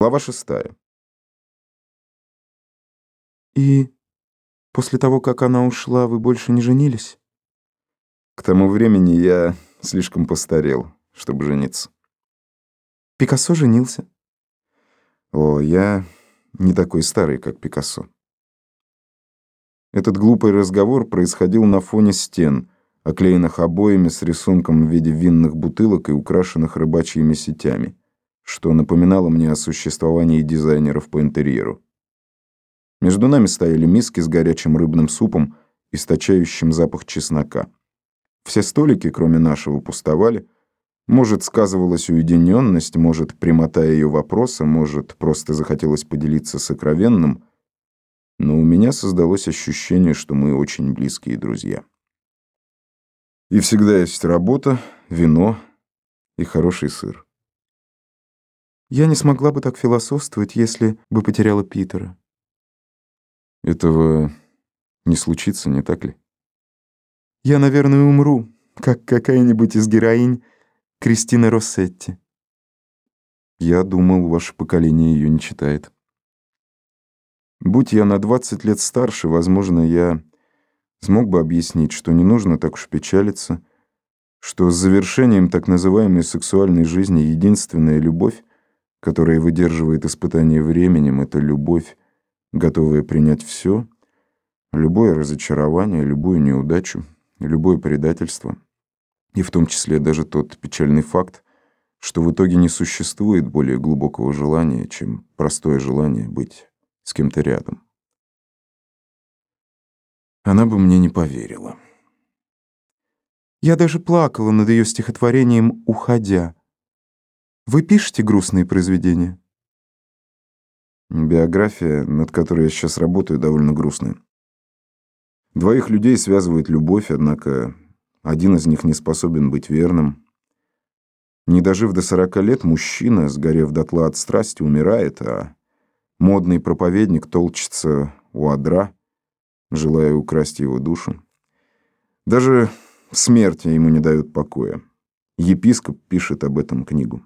Глава шестая. И после того, как она ушла, вы больше не женились? К тому времени я слишком постарел, чтобы жениться. Пикассо женился. О, я не такой старый, как Пикассо. Этот глупый разговор происходил на фоне стен, оклеенных обоями с рисунком в виде винных бутылок и украшенных рыбачьими сетями, что напоминало мне о существовании дизайнеров по интерьеру. Между нами стояли миски с горячим рыбным супом, источающим запах чеснока. Все столики, кроме нашего, пустовали. Может, сказывалась уединенность, может, прямота ее вопроса, может, просто захотелось поделиться сокровенным, но у меня создалось ощущение, что мы очень близкие друзья. И всегда есть работа, вино и хороший сыр. Я не смогла бы так философствовать, если бы потеряла Питера. Этого не случится, не так ли? Я, наверное, умру, как какая-нибудь из героинь Кристины Россетти. Я думал, ваше поколение ее не читает. Будь я на 20 лет старше, возможно, я смог бы объяснить, что не нужно так уж печалиться, что с завершением так называемой сексуальной жизни единственная любовь, которая выдерживает испытание временем, это любовь, готовая принять все, любое разочарование, любую неудачу, любое предательство, и в том числе даже тот печальный факт, что в итоге не существует более глубокого желания, чем простое желание быть с кем-то рядом. Она бы мне не поверила. Я даже плакала над ее стихотворением «Уходя». Вы пишете грустные произведения? Биография, над которой я сейчас работаю, довольно грустная. Двоих людей связывает любовь, однако один из них не способен быть верным. Не дожив до сорока лет, мужчина, сгорев дотла от страсти, умирает, а модный проповедник толчется у адра, желая украсть его душу. Даже смерти ему не дают покоя. Епископ пишет об этом книгу.